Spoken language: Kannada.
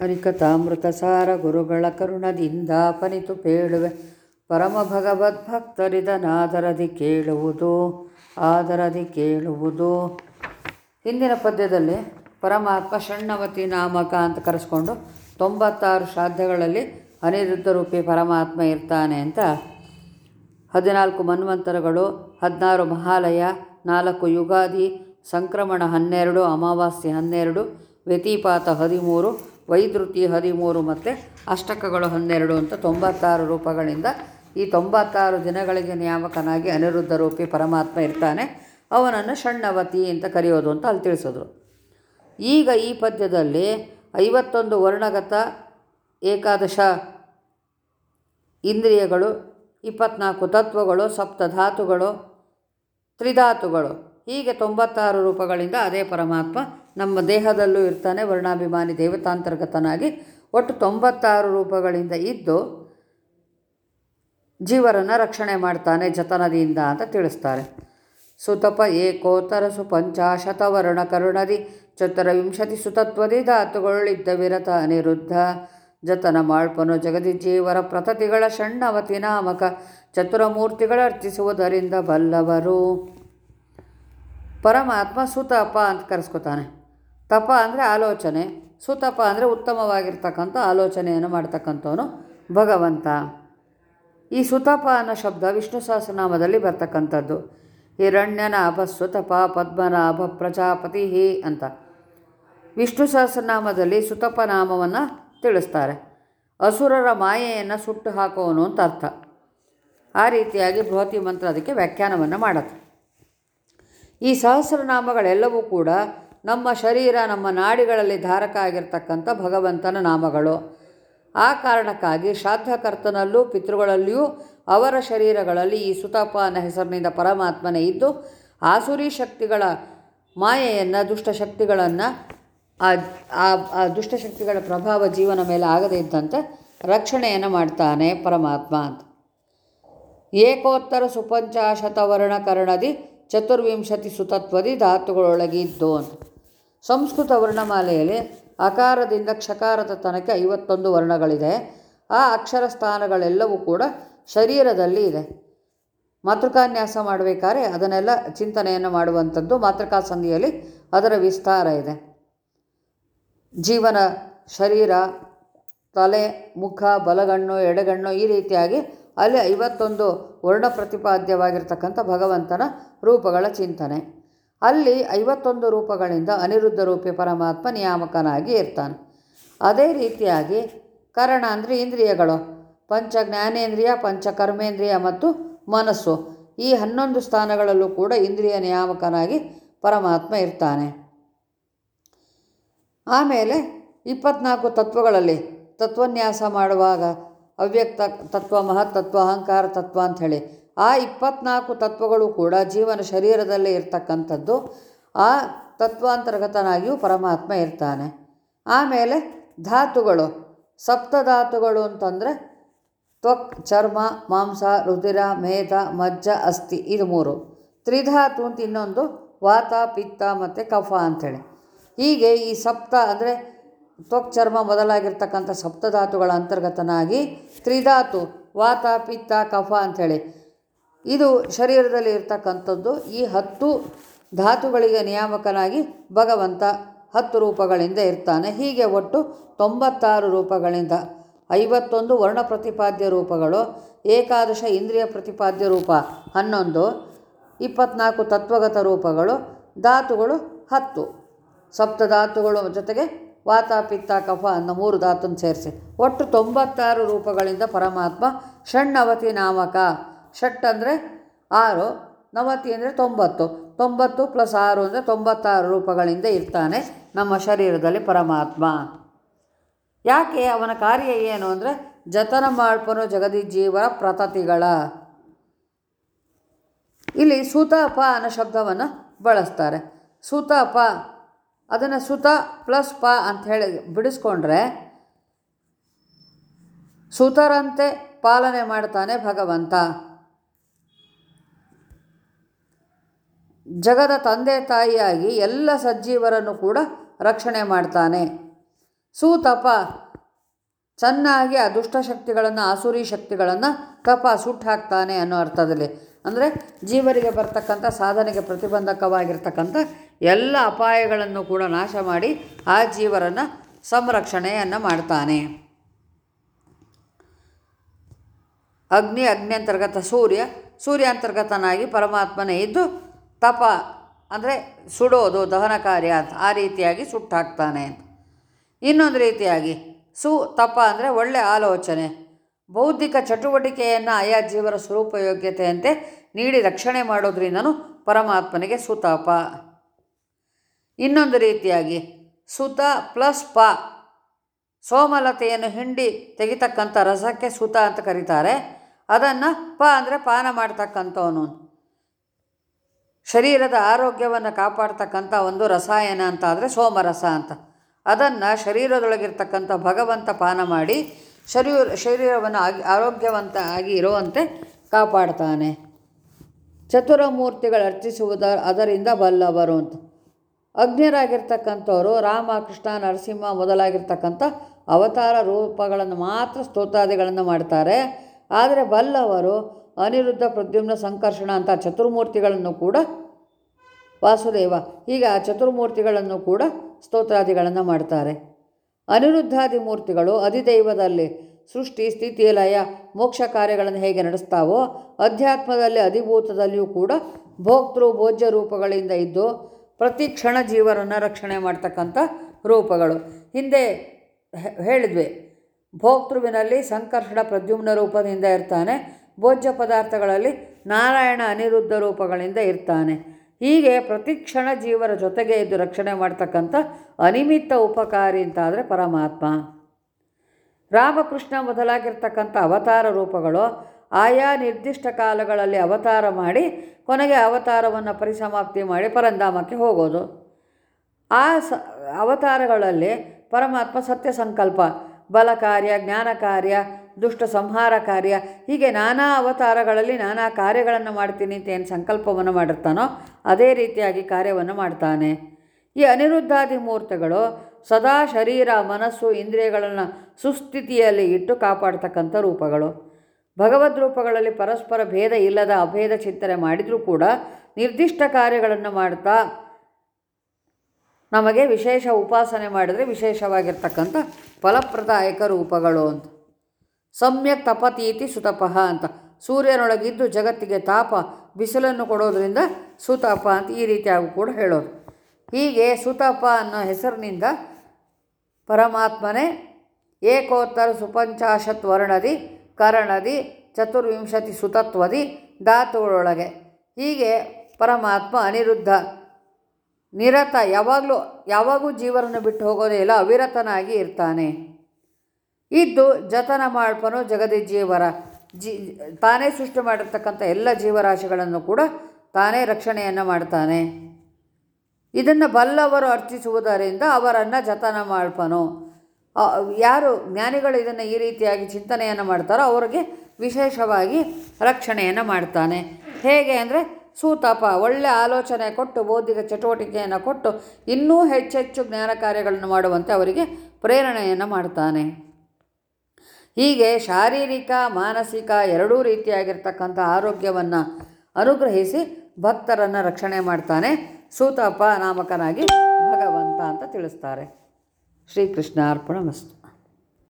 ಹರಿಕಥಾಮೃತ ಸಾರ ಗುರುಗಳ ಕರುಣದಿಂದ ಪನಿತು ಪೇಳುವೆ. ಪರಮ ಭಗವದ್ಭಕ್ತರಿದನಾದರದಿ ಕೇಳುವುದು, ಆದರದಿ ಕೇಳುವುದು. ಹಿಂದಿನ ಪದ್ಯದಲ್ಲಿ ಪರಮಾತ್ಮ ಷಣ್ಣವತಿ ನಾಮಕ ಅಂತ ಕರೆಸ್ಕೊಂಡು ತೊಂಬತ್ತಾರು ಶ್ರಾದ್ದಗಳಲ್ಲಿ ಅನಿರುದ್ಧ ರೂಪಿ ಪರಮಾತ್ಮ ಇರ್ತಾನೆ ಅಂತ ಹದಿನಾಲ್ಕು ಮನ್ವಂತರಗಳು, ಹದಿನಾರು ಮಹಾಲಯ, ನಾಲ್ಕು ಯುಗಾದಿ, ಸಂಕ್ರಮಣ ಹನ್ನೆರಡು, ಅಮಾವಾಸ್ಯೆ ಹನ್ನೆರಡು, ವ್ಯತಿಪಾತ ಹದಿಮೂರು ವೈದ್ರುತಿ ಹದಿಮೂರು ಮತ್ತು ಅಷ್ಟಕಗಳು ಹನ್ನೆರಡು ಅಂತ ತೊಂಬತ್ತಾರು ರೂಪಗಳಿಂದ ಈ ತೊಂಬತ್ತಾರು ದಿನಗಳಿಗೆ ನಿಯಾಮಕನಾಗಿ ಅನಿರುದ್ಧ ರೂಪಿ ಪರಮಾತ್ಮ ಇರ್ತಾನೆ. ಅವನನ್ನು ಷಣ್ಣವತಿ ಅಂತ ಕರೆಯೋದು ಅಂತ ಅಲ್ಲಿ ತಿಳಿಸಿದ್ರು. ಈಗ ಈ ಪದ್ಯದಲ್ಲಿ ಐವತ್ತೊಂದು ವರ್ಣಗತ ಏಕಾದಶ ಇಂದ್ರಿಯಗಳು, ಇಪ್ಪತ್ನಾಲ್ಕು ತತ್ವಗಳು, ಸಪ್ತಧಾತುಗಳು, ತ್ರಿಧಾತುಗಳು, ಹೀಗೆ ತೊಂಬತ್ತಾರು ರೂಪಗಳಿಂದ ಅದೇ ಪರಮಾತ್ಮ ನಮ್ಮ ದೇಹದಲ್ಲೂ ಇರ್ತಾನೆ ವರ್ಣಾಭಿಮಾನಿ ದೇವತಾಂತರ್ಗತನಾಗಿ. ಒಟ್ಟು ತೊಂಬತ್ತಾರು ರೂಪಗಳಿಂದ ಇದ್ದು ಜೀವರನ್ನು ರಕ್ಷಣೆ ಮಾಡ್ತಾನೆ ಜತನದಿಯಿಂದ ಅಂತ ತಿಳಿಸ್ತಾರೆ. ಸುತಪ ಏಕೋತ್ತರ ಪಂಚಾಶತವರ್ಣ ಕರುಣದಿ ಚತುರವಿಂಶತಿ ಸುತತ್ವದಿ ಧಾತುಗಳಿದ್ದ ವಿರತ ಅನಿರುದ್ಧ ಜತನ ಮಾಳ್ಪನು ಜಗದಿ ಜೀವರ ಪ್ರತತಿಗಳ ಷಣ್ಣವತಿ ನಾಮಕ ಚತುರಮೂರ್ತಿಗಳ ಅರ್ಚಿಸುವುದರಿಂದ ಬಲ್ಲವರು. ಪರಮಾತ್ಮ ಸುತಪ ಅಂತ ಕರೆಸ್ಕೊತಾನೆ. ತಪ ಅಂದರೆ ಆಲೋಚನೆ, ಸುತಪ ಅಂದರೆ ಉತ್ತಮವಾಗಿರ್ತಕ್ಕಂಥ ಆಲೋಚನೆಯನ್ನು ಮಾಡ್ತಕ್ಕಂಥವನು ಭಗವಂತ. ಈ ಸುತಪ ಅನ್ನೋ ಶಬ್ದ ವಿಷ್ಣು ಸಹಸ್ರನಾಮದಲ್ಲಿ ಬರ್ತಕ್ಕಂಥದ್ದು. ಹಿರಣ್ಯನಾಭ ಸುತಪ ಪದ್ಮನಾಭ ಪ್ರಜಾಪತಿ ಹೇ ಅಂತ. ವಿಷ್ಣು ಸಹಸ್ರನಾಮದಲ್ಲಿ ಸುತಪ ನಾಮವನ್ನು ತಿಳಿಸ್ತಾರೆ. ಅಸುರರ ಮಾಯೆಯನ್ನು ಸುಟ್ಟು ಹಾಕುವನು ಅಂತ ಅರ್ಥ. ಆ ರೀತಿಯಾಗಿ ಬೃಹತಿ ಮಂತ್ರ ಅದಕ್ಕೆ ವ್ಯಾಖ್ಯಾನವನ್ನು ಮಾಡುತ್ತೆ. ಈ ಸಹಸ್ರನಾಮಗಳೆಲ್ಲವೂ ಕೂಡ ನಮ್ಮ ಶರೀರ, ನಮ್ಮ ನಾಡಿಗಳಲ್ಲಿ ಧಾರಕ ಆಗಿರ್ತಕ್ಕಂಥ ಭಗವಂತನ ನಾಮಗಳು. ಆ ಕಾರಣಕ್ಕಾಗಿ ಶ್ರಾದ್ದಕರ್ತನಲ್ಲೂ, ಪಿತೃಗಳಲ್ಲಿಯೂ, ಅವರ ಶರೀರಗಳಲ್ಲಿ ಈ ಸುತಪ ಅನ್ನೋ ಹೆಸರಿನಿಂದ ಪರಮಾತ್ಮನೇ ಇದ್ದು, ಆಸುರಿ ಶಕ್ತಿಗಳ ಮಾಯೆಯನ್ನು ದುಷ್ಟಶಕ್ತಿಗಳನ್ನು ಆ ದುಷ್ಟಶಕ್ತಿಗಳ ಪ್ರಭಾವ ಜೀವನ ಮೇಲೆ ಆಗದೇ ಇದ್ದಂತೆ ರಕ್ಷಣೆಯನ್ನು ಮಾಡ್ತಾನೆ ಪರಮಾತ್ಮ ಅಂತ. ಏಕೋತ್ತರ ಸುಪಂಚಾಶತವರ್ಣಕರ್ಣದಿ ವರ್ಣ ಕರ್ಣದಿ ಚತುರ್ವಿಂಶತಿ ಸುತತ್ವದಿ ಧಾತುಗಳೊಳಗಿದ್ದು ಅಂತ. ಸಂಸ್ಕೃತ ವರ್ಣಮಾಲೆಯಲ್ಲಿ ಅಕಾರದಿಂದ ಕ್ಷಕಾರದ ತನಕ ಐವತ್ತೊಂದು ವರ್ಣಗಳಿದೆ. ಆ ಅಕ್ಷರ ಸ್ಥಾನಗಳೆಲ್ಲವೂ ಕೂಡ ಶರೀರದಲ್ಲಿ ಇದೆ. ಮಾತೃಕಾನ್ಯಾಸ ಮಾಡಬೇಕಾದ್ರೆ ಅದನ್ನೆಲ್ಲ ಚಿಂತನೆಯನ್ನು ಮಾಡುವಂಥದ್ದು ಮಾತೃಕಾ ಸಂಧಿಯಲ್ಲಿ ಅದರ ವಿಸ್ತಾರ ಇದೆ. ಜೀವನ, ಶರೀರ, ತಲೆ, ಮುಖ, ಬಲಗಣ್ಣು, ಎಡಗಣ್ಣು ಈ ರೀತಿಯಾಗಿ ಅಲ್ಲಿ ಐವತ್ತೊಂದು ವರ್ಣ ಪ್ರತಿಪಾದ್ಯವಾಗಿರ್ತಕ್ಕಂಥ ಭಗವಂತನ ರೂಪಗಳ ಚಿಂತನೆ. ಅಲ್ಲಿ ಐವತ್ತೊಂದು ರೂಪಗಳಿಂದ ಅನಿರುದ್ಧ ರೂಪಿ ಪರಮಾತ್ಮ ನಿಯಾಮಕನಾಗಿ ಇರ್ತಾನೆ. ಅದೇ ರೀತಿಯಾಗಿ ಕರಣ ಅಂದರೆ ಇಂದ್ರಿಯಗಳು. ಪಂಚ ಜ್ಞಾನೇಂದ್ರಿಯ, ಪಂಚ ಕರ್ಮೇಂದ್ರಿಯ ಮತ್ತು ಮನಸ್ಸು. ಈ ಹನ್ನೊಂದು ಸ್ಥಾನಗಳಲ್ಲೂ ಕೂಡ ಇಂದ್ರಿಯ ನಿಯಾಮಕನಾಗಿ ಪರಮಾತ್ಮ ಇರ್ತಾನೆ. ಆಮೇಲೆ ಇಪ್ಪತ್ನಾಲ್ಕು ತತ್ವಗಳಲ್ಲಿ ತತ್ವನ್ಯಾಸ ಮಾಡುವಾಗ ಅವ್ಯಕ್ತ ತತ್ವ ಮಹತ್ತತ್ವ ಅಹಂಕಾರ ತತ್ವ ಅಂಥೇಳಿ ಆ ಇಪ್ಪತ್ನಾಲ್ಕು ತತ್ವಗಳು ಕೂಡ ಜೀವನ ಶರೀರದಲ್ಲೇ ಇರ್ತಕ್ಕಂಥದ್ದು. ಆ ತತ್ವಾಂತರ್ಗತನಾಗಿಯೂ ಪರಮಾತ್ಮ ಇರ್ತಾನೆ. ಆಮೇಲೆ ಧಾತುಗಳು. ಸಪ್ತಧಾತುಗಳು ಅಂತಂದರೆ ತ್ವಕ್, ಚರ್ಮ, ಮಾಂಸ ರುದಿರ ಮೇಧ, ಮಜ್ಜ, ಅಸ್ಥಿ ಇದು ಮೂರು. ತ್ರಿಧಾತು ಅಂತ ಇನ್ನೊಂದು ವಾತ, ಪಿತ್ತ ಮತ್ತು ಕಫ ಅಂಥೇಳಿ. ಹೀಗೆ ಈ ಸಪ್ತ ಅಂದರೆ ತ್ವಕ್, ಚರ್ಮ ಮೊದಲಾಗಿರ್ತಕ್ಕಂಥ ಸಪ್ತಧಾತುಗಳ ಅಂತರ್ಗತನಾಗಿ ತ್ರಿಧಾತು, ವಾತ, ಪಿತ್ತ, ಕಫ ಅಂಥೇಳಿ. ಇದು ಶರೀರದಲ್ಲಿ ಇರ್ತಕ್ಕಂಥದ್ದು ಈ ಹತ್ತು ಧಾತುಗಳಿಗೆ ನಿಯಾಮಕನಾಗಿ ಭಗವಂತ ಹತ್ತು ರೂಪಗಳಿಂದ ಇರ್ತಾನೆ. ಹೀಗೆ ಒಟ್ಟು ತೊಂಬತ್ತಾರು ರೂಪಗಳಿಂದ ಐವತ್ತೊಂದು ವರ್ಣ ಪ್ರತಿಪಾದ್ಯ ರೂಪಗಳು, ಏಕಾದಶ ಇಂದ್ರಿಯ ಪ್ರತಿಪಾದ್ಯ ರೂಪ ಹನ್ನೊಂದು, ಇಪ್ಪತ್ನಾಲ್ಕು ತತ್ವಗತ ರೂಪಗಳು, ಧಾತುಗಳು ಹತ್ತು. ಸಪ್ತಧಾತುಗಳು ಜೊತೆಗೆ ವಾತ, ಪಿತ್ತ, ಕಫ ಅನ್ನೋ ಮೂರು ಧಾತುನ ಸೇರಿಸಿ ಒಟ್ಟು ತೊಂಬತ್ತಾರು ರೂಪಗಳಿಂದ ಪರಮಾತ್ಮ ಷಣ್ಣವತಿ ನಾಮಕ. ಷಟ್ ಅಂದರೆ ಆರು, ನವತಿ ಅಂದರೆ ತೊಂಬತ್ತು. ತೊಂಬತ್ತು ಪ್ಲಸ್ ಆರು ಅಂದರೆ ತೊಂಬತ್ತಾರು ರೂಪಗಳಿಂದ ಇರ್ತಾನೆ ನಮ್ಮ ಶರೀರದಲ್ಲಿ ಪರಮಾತ್ಮ. ಯಾಕೆ ಅವನ ಕಾರ್ಯ ಏನು ಅಂದರೆ ಜತನ ಮಾಡ್ಪನು ಜಗದಿ ಜೀವರ ಪ್ರತತಿಗಳ. ಇಲ್ಲಿ ಸುತಪ ಅನ್ನೋ ಶಬ್ದವನ್ನು ಬಳಸ್ತಾರೆ. ಸುತಪ ಅದನ್ನು ಸುತ ಪ್ಲಸ್ ಪ ಅಂತ ಹೇಳಿ ಬಿಡಿಸ್ಕೊಂಡ್ರೆ ಸುತರಂತೆ ಪಾಲನೆ ಮಾಡ್ತಾನೆ ಭಗವಂತ. ಜಗದ ತಂದೆ ತಾಯಿಯಾಗಿ ಎಲ್ಲ ಸಜ್ಜೀವರನ್ನು ಕೂಡ ರಕ್ಷಣೆ ಮಾಡ್ತಾನೆ. ಸೂತಪ ಚೆನ್ನಾಗಿ ಆ ದುಷ್ಟಶಕ್ತಿಗಳನ್ನು ಆಸುರಿ ಶಕ್ತಿಗಳನ್ನು ತಪ ಸುಟ್ಟು ಹಾಕ್ತಾನೆ ಅನ್ನೋ ಅರ್ಥದಲ್ಲಿ. ಅಂದರೆ ಜೀವರಿಗೆ ಬರ್ತಕ್ಕಂಥ ಸಾಧನೆಗೆ ಪ್ರತಿಬಂಧಕವಾಗಿರ್ತಕ್ಕಂಥ ಎಲ್ಲ ಅಪಾಯಗಳನ್ನು ಕೂಡ ನಾಶ ಮಾಡಿ ಆ ಜೀವರನ್ನು ಸಂರಕ್ಷಣೆಯನ್ನು ಮಾಡ್ತಾನೆ. ಅಗ್ನಿ ಅಗ್ನಿ ಅಂತರ್ಗತ ಸೂರ್ಯ, ಸೂರ್ಯಾಂತರ್ಗತನಾಗಿ ಪರಮಾತ್ಮನೇ ಇದ್ದು ತಪ ಅಂದರೆ ಸುಡೋದು, ದಹನ ಕಾರ್ಯ ಅಂತ, ಆ ರೀತಿಯಾಗಿ ಸುಟ್ಟಾಕ್ತಾನೆ ಅಂತ. ಇನ್ನೊಂದು ರೀತಿಯಾಗಿ ಸು, ತಪ ಅಂದರೆ ಒಳ್ಳೆಯ ಆಲೋಚನೆ. ಬೌದ್ಧಿಕ ಚಟುವಟಿಕೆಯನ್ನು ಆಯಾ ಜೀವರ ಸ್ವರೂಪ ಯೋಗ್ಯತೆಯಂತೆ ನೀಡಿ ರಕ್ಷಣೆ ಮಾಡೋದ್ರಿಂದನೂ ಪರಮಾತ್ಮನಿಗೆ ಸುತಪ. ಇನ್ನೊಂದು ರೀತಿಯಾಗಿ ಸುತ ಪ್ಲಸ್ ಪ. ಸೋಮಲತೆಯನ್ನು ಹಿಂಡಿ ತೆಗಿತಕ್ಕಂಥ ರಸಕ್ಕೆ ಸುತ ಅಂತ ಕರೀತಾರೆ. ಅದನ್ನು ಪ ಅಂದರೆ ಪಾನ ಮಾಡ್ತಕ್ಕಂಥವನು. ಶರೀರದ ಆರೋಗ್ಯವನ್ನು ಕಾಪಾಡ್ತಕ್ಕಂಥ ಒಂದು ರಸಾಯನ ಅಂತ ಆದರೆ ಸೋಮರಸ ಅಂತ. ಅದನ್ನು ಶರೀರದೊಳಗಿರ್ತಕ್ಕಂಥ ಭಗವಂತ ಪಾನ ಮಾಡಿ ಶರೀರ ಶರೀರವನ್ನು ಆಗಿ, ಆರೋಗ್ಯವಂತ ಆಗಿ ಇರುವಂತೆ ಕಾಪಾಡ್ತಾನೆ. ಚತುರಮೂರ್ತಿಗಳು ಅರ್ಚಿಸುವುದ, ಅದರಿಂದ ಬಲ್ಲವರು ಅಂತ. ಅಗ್ನಿಯರಾಗಿರ್ತಕ್ಕಂಥವರು ರಾಮ, ಕೃಷ್ಣ, ನರಸಿಂಹ ಮೊದಲಾಗಿರ್ತಕ್ಕಂಥ ಅವತಾರ ರೂಪಗಳನ್ನು ಮಾತ್ರ ಸ್ತೋತ್ರಾದಿಗಳನ್ನು ಮಾಡ್ತಾರೆ. ಆದರೆ ಬಲ್ಲವರು ಅನಿರುದ್ಧ ಪ್ರದ್ಯುಮ್ನ ಸಂಕರ್ಷಣ ಅಂತ ಚತುರ್ಮೂರ್ತಿಗಳನ್ನು ಕೂಡ ವಾಸುದೇವ. ಈಗ ಆ ಚತುರ್ಮೂರ್ತಿಗಳನ್ನು ಕೂಡ ಸ್ತೋತ್ರಾದಿಗಳನ್ನು ಮಾಡ್ತಾರೆ. ಅನಿರುದ್ಧಾದಿ ಮೂರ್ತಿಗಳು ಅಧಿದೈವದಲ್ಲಿ ಸೃಷ್ಟಿ, ಸ್ಥಿತಿ, ಲಯ, ಮೋಕ್ಷ ಕಾರ್ಯಗಳನ್ನು ಹೇಗೆ ನಡೆಸ್ತಾವೋ, ಅಧ್ಯಾತ್ಮದಲ್ಲಿ ಅಧಿಭೂತದಲ್ಲಿಯೂ ಕೂಡ ಭೋಕ್ತೃ ಭೋಜ್ಯ ರೂಪಗಳಿಂದ ಇದ್ದು ಪ್ರತಿ ಕ್ಷಣ ಜೀವರನ್ನು ರಕ್ಷಣೆ ಮಾಡ್ತಕ್ಕಂಥ ರೂಪಗಳು. ಹಿಂದೆ ಹೇಳಿದ್ವಿ, ಭೋಕ್ತೃವಿನಲ್ಲಿ ಸಂಕರ್ಷಣ ಪ್ರದ್ಯುಮ್ನ ರೂಪದಿಂದ ಇರ್ತಾನೆ ಭೋಜ್ಯ ಪದಾರ್ಥಗಳಲ್ಲಿ ನಾರಾಯಣ ಅನಿರುದ್ಧ ರೂಪಗಳಿಂದ ಇರ್ತಾನೆ. ಹೀಗೆ ಪ್ರತಿ ಕ್ಷಣ ಜೀವರ ಜೊತೆಗೆ ಇದ್ದು ರಕ್ಷಣೆ ಮಾಡ್ತಕ್ಕಂಥ ಅನಿಮಿತ್ತ ಉಪಕಾರಿ ಅಂತಾದರೆ ಪರಮಾತ್ಮ. ರಾಮಕೃಷ್ಣ ಮೊದಲಾಗಿರ್ತಕ್ಕಂಥ ಅವತಾರ ರೂಪಗಳು ಆಯಾ ನಿರ್ದಿಷ್ಟ ಕಾಲಗಳಲ್ಲಿ ಅವತಾರ ಮಾಡಿ ಕೊನೆಗೆ ಅವತಾರವನ್ನು ಪರಿಸಮಾಪ್ತಿ ಮಾಡಿ ಪರಂಧಾಮಕ್ಕೆ ಹೋಗೋದು. ಆ ಸ, ಅವತಾರಗಳಲ್ಲಿ ಪರಮಾತ್ಮ ಸತ್ಯ ಸಂಕಲ್ಪ ಬಲ ಕಾರ್ಯ ಜ್ಞಾನ ಕಾರ್ಯ ದುಷ್ಟ ಸಂಹಾರ ಕಾರ್ಯ, ಹೀಗೆ ನಾನಾ ಅವತಾರಗಳಲ್ಲಿ ನಾನಾ ಕಾರ್ಯಗಳನ್ನು ಮಾಡ್ತೀನಿ ಅಂತ ಏನು ಸಂಕಲ್ಪವನ್ನು ಮಾಡಿರ್ತಾನೋ, ಅದೇ ರೀತಿಯಾಗಿ ಕಾರ್ಯವನ್ನು ಮಾಡ್ತಾನೆ. ಈ ಅನಿರುದ್ಧಾದಿ ಮೂರ್ತಿಗಳು ಸದಾ ಶರೀರ, ಮನಸ್ಸು, ಇಂದ್ರಿಯಗಳನ್ನು ಸುಸ್ಥಿತಿಯಲ್ಲಿ ಇಟ್ಟು ಕಾಪಾಡ್ತಕ್ಕಂಥ ರೂಪಗಳು. ಭಗವದ್ ರೂಪಗಳಲ್ಲಿ ಪರಸ್ಪರ ಭೇದ ಇಲ್ಲದ ಅಭೇದ ಚಿಂತನೆ ಮಾಡಿದರೂ ಕೂಡ ನಿರ್ದಿಷ್ಟ ಕಾರ್ಯಗಳನ್ನು ಮಾಡ್ತಾ ನಮಗೆ ವಿಶೇಷ ಉಪಾಸನೆ ಮಾಡಿದರೆ ವಿಶೇಷವಾಗಿರ್ತಕ್ಕಂಥ ಫಲಪ್ರದಾಯಕ ರೂಪಗಳು ಅಂತ. ಸಮ್ಯಕ್ ತಪತೀತಿ ಸುತಪಃ ಅಂತ. ಸೂರ್ಯನೊಳಗಿದ್ದು ಜಗತ್ತಿಗೆ ತಾಪ, ಬಿಸಿಲನ್ನು ಕೊಡೋದರಿಂದ ಸುತಪ ಅಂತ ಈ ರೀತಿಯಾಗಿ ಕೂಡ ಹೇಳೋದು. ಹೀಗೆ ಸುತಪ ಅನ್ನೋ ಹೆಸರಿನಿಂದ ಪರಮಾತ್ಮನೇ ಏಕೋತ್ತರ ಸುಪಂಚಾಶತ್ ವರ್ಣದಿ, ಕರಣದಿ, ಚತುರ್ವಿಂಶತಿ ಸುತತ್ವದಿ ಧಾತುಗಳೊಳಗೆ. ಹೀಗೆ ಪರಮಾತ್ಮ ಅನಿರುದ್ಧ, ನಿರತ, ಯಾವಾಗಲೂ, ಯಾವಾಗೂ ಜೀವನನ್ನು ಬಿಟ್ಟು ಹೋಗೋದೇ ಇಲ್ಲ, ಅವಿರತನಾಗಿ ಇರ್ತಾನೆ. ಇದ್ದು ಜತನ ಮಾಡ್ಪನು ಜಗದಿ ಜೀವರ ಜಿ, ತಾನೇ ಸೃಷ್ಟಿ ಮಾಡಿರ್ತಕ್ಕಂಥ ಎಲ್ಲ ಜೀವರಾಶಿಗಳನ್ನು ಕೂಡ ತಾನೇ ರಕ್ಷಣೆಯನ್ನು ಮಾಡ್ತಾನೆ. ಇದನ್ನು ಬಲ್ಲವರು ಅರ್ಚಿಸುವುದರಿಂದ ಅವರನ್ನು ಜತನ ಮಾಡ್ಪನು. ಯಾರು ಜ್ಞಾನಿಗಳು ಇದನ್ನು ಈ ರೀತಿಯಾಗಿ ಚಿಂತನೆಯನ್ನು ಮಾಡ್ತಾರೋ ಅವರಿಗೆ ವಿಶೇಷವಾಗಿ ರಕ್ಷಣೆಯನ್ನು ಮಾಡ್ತಾನೆ. ಹೇಗೆ ಅಂದರೆ ಸೂತಾಪ, ಒಳ್ಳೆ ಆಲೋಚನೆ ಕೊಟ್ಟು, ಬೌದ್ಧಿಕ ಚಟುವಟಿಕೆಯನ್ನು ಕೊಟ್ಟು ಇನ್ನೂ ಹೆಚ್ಚೆಚ್ಚು ಜ್ಞಾನ ಕಾರ್ಯಗಳನ್ನು ಮಾಡುವಂತೆ ಅವರಿಗೆ ಪ್ರೇರಣೆಯನ್ನು ಮಾಡ್ತಾನೆ. ಹೀಗೆ ಶಾರೀರಿಕ, ಮಾನಸಿಕ ಎರಡೂ ರೀತಿಯಾಗಿರ್ತಕ್ಕಂಥ ಆರೋಗ್ಯವನ್ನು ಅನುಗ್ರಹಿಸಿ ಭಕ್ತರನ್ನು ರಕ್ಷಣೆ ಮಾಡ್ತಾನೆ ಸೂತಪ್ಪ ನಾಮಕನಾಗಿ ಭಗವಂತ ಅಂತ ತಿಳಿಸ್ತಾರೆ. ಶ್ರೀಕೃಷ್ಣ ಅರ್ಪಣ ಮಸ್ತು.